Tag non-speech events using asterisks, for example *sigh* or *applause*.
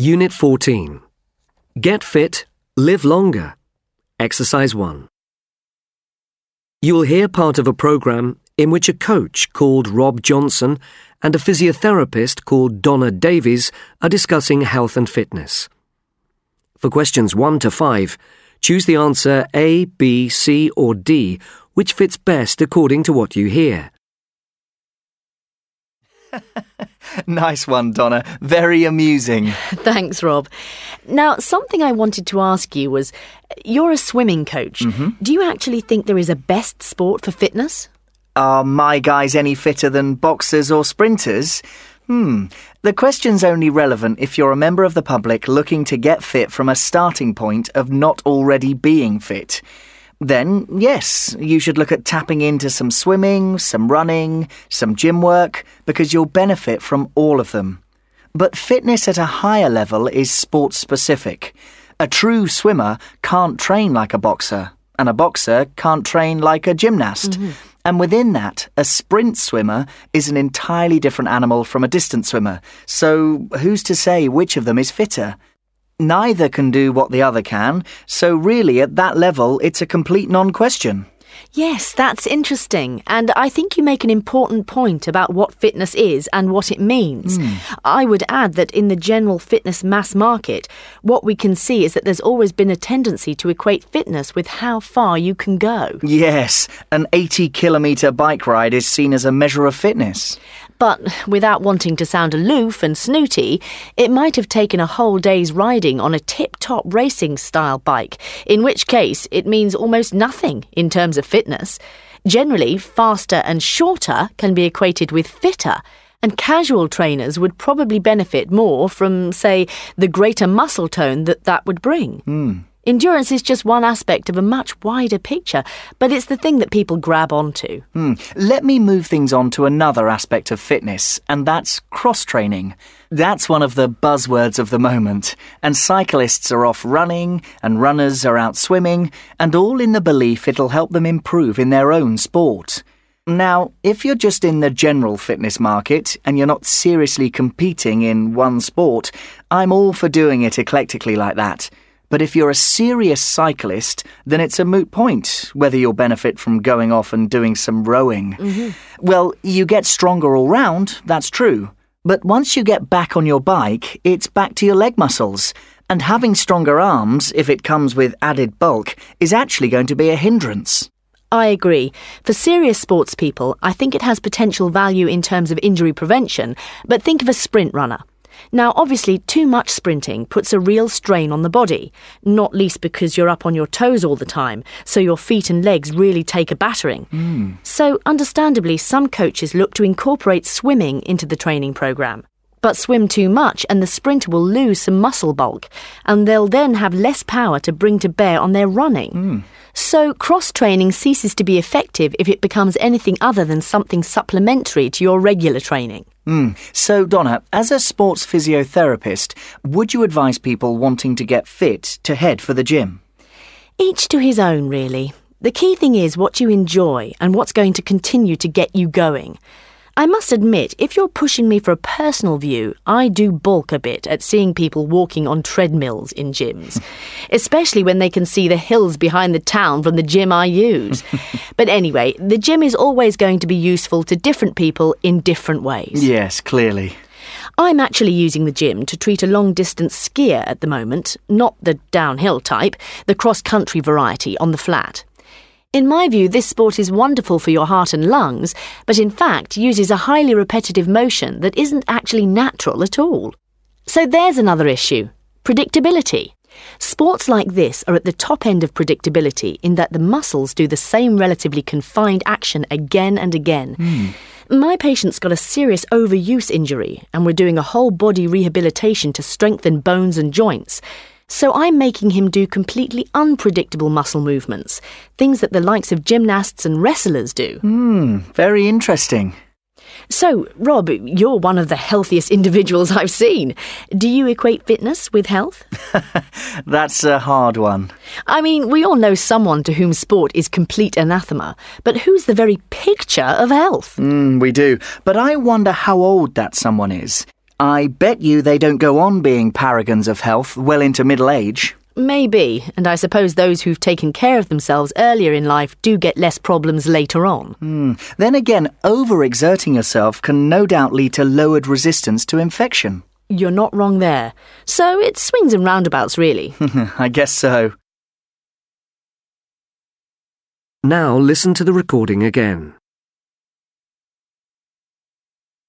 Unit 14. Get fit, live longer. Exercise 1. You will hear part of a program in which a coach called Rob Johnson and a physiotherapist called Donna Davies are discussing health and fitness. For questions 1 to 5, choose the answer A, B, C, or D, which fits best according to what you hear. *laughs* *laughs* nice one, Donna. Very amusing. *laughs* Thanks, Rob. Now, something I wanted to ask you was you're a swimming coach. Do you actually think there is a best sport for fitness? Are my guys any fitter than boxers or sprinters? Hmm. The question's only relevant if you're a member of the public looking to get fit from a starting point of not already being fit. Then, yes, you should look at tapping into some swimming, some running, some gym work, because you'll benefit from all of them. But fitness at a higher level is sport specific. A true swimmer can't train like a boxer, and a boxer can't train like a gymnast. Mm-hmm. And within that, a sprint swimmer is an entirely different animal from a distance swimmer. So who's to say which of them is fitter? Neither can do what the other can, so really at that level it's a complete non question. Yes, that's interesting. And I think you make an important point about what fitness is and what it means. Hmm. I would add that in the general fitness mass market, what we can see is that there's always been a tendency to equate fitness with how far you can go. Yes, an 80 kilometre bike ride is seen as a measure of fitness. But without wanting to sound aloof and snooty, it might have taken a whole day's riding on a tip top racing style bike, in which case it means almost nothing in terms of fitness. Generally, faster and shorter can be equated with fitter. And casual trainers would probably benefit more from, say, the greater muscle tone that that would bring. Hmm. Endurance is just one aspect of a much wider picture, but it's the thing that people grab onto. Hmm. Let me move things on to another aspect of fitness, and that's cross training. That's one of the buzzwords of the moment, and cyclists are off running, and runners are out swimming, and all in the belief it'll help them improve in their own sport. Now, if you're just in the general fitness market and you're not seriously competing in one sport, I'm all for doing it eclectically like that. But if you're a serious cyclist, then it's a moot point whether you'll benefit from going off and doing some rowing. Mm-hmm. Well, you get stronger all round, that's true. But once you get back on your bike, it's back to your leg muscles. And having stronger arms, if it comes with added bulk, is actually going to be a hindrance. I agree. For serious sports people, I think it has potential value in terms of injury prevention, but think of a sprint runner. Now, obviously, too much sprinting puts a real strain on the body, not least because you're up on your toes all the time, so your feet and legs really take a battering. Hmm. So, understandably, some coaches look to incorporate swimming into the training program. But swim too much and the sprinter will lose some muscle bulk, and they'll then have less power to bring to bear on their running. So, cross training ceases to be effective if it becomes anything other than something supplementary to your regular training. Hmm. So, Donna, as a sports physiotherapist, would you advise people wanting to get fit to head for the gym? Each to his own, really. The key thing is what you enjoy and what's going to continue to get you going. I must admit, if you're pushing me for a personal view, I do balk a bit at seeing people walking on treadmills in gyms, *laughs* especially when they can see the hills behind the town from the gym I use. *laughs* but anyway, the gym is always going to be useful to different people in different ways. Yes, clearly. I'm actually using the gym to treat a long distance skier at the moment, not the downhill type, the cross country variety on the flat. In my view, this sport is wonderful for your heart and lungs, but in fact uses a highly repetitive motion that isn't actually natural at all. So there's another issue predictability. Sports like this are at the top end of predictability in that the muscles do the same relatively confined action again and again. Hmm. My patient's got a serious overuse injury, and we're doing a whole body rehabilitation to strengthen bones and joints. So I'm making him do completely unpredictable muscle movements, things that the likes of gymnasts and wrestlers do. Hmm, very interesting. So, Rob, you're one of the healthiest individuals *laughs* I've seen. Do you equate fitness with health? *laughs* That's a hard one. I mean, we all know someone to whom sport is complete anathema, but who's the very picture of health? Mm, we do. But I wonder how old that someone is. I bet you they don't go on being paragons of health well into middle age. Maybe, and I suppose those who've taken care of themselves earlier in life do get less problems later on. Hmm. Then again, overexerting yourself can no doubt lead to lowered resistance to infection. You're not wrong there. So it swings and roundabouts, really. *laughs* I guess so. Now listen to the recording again.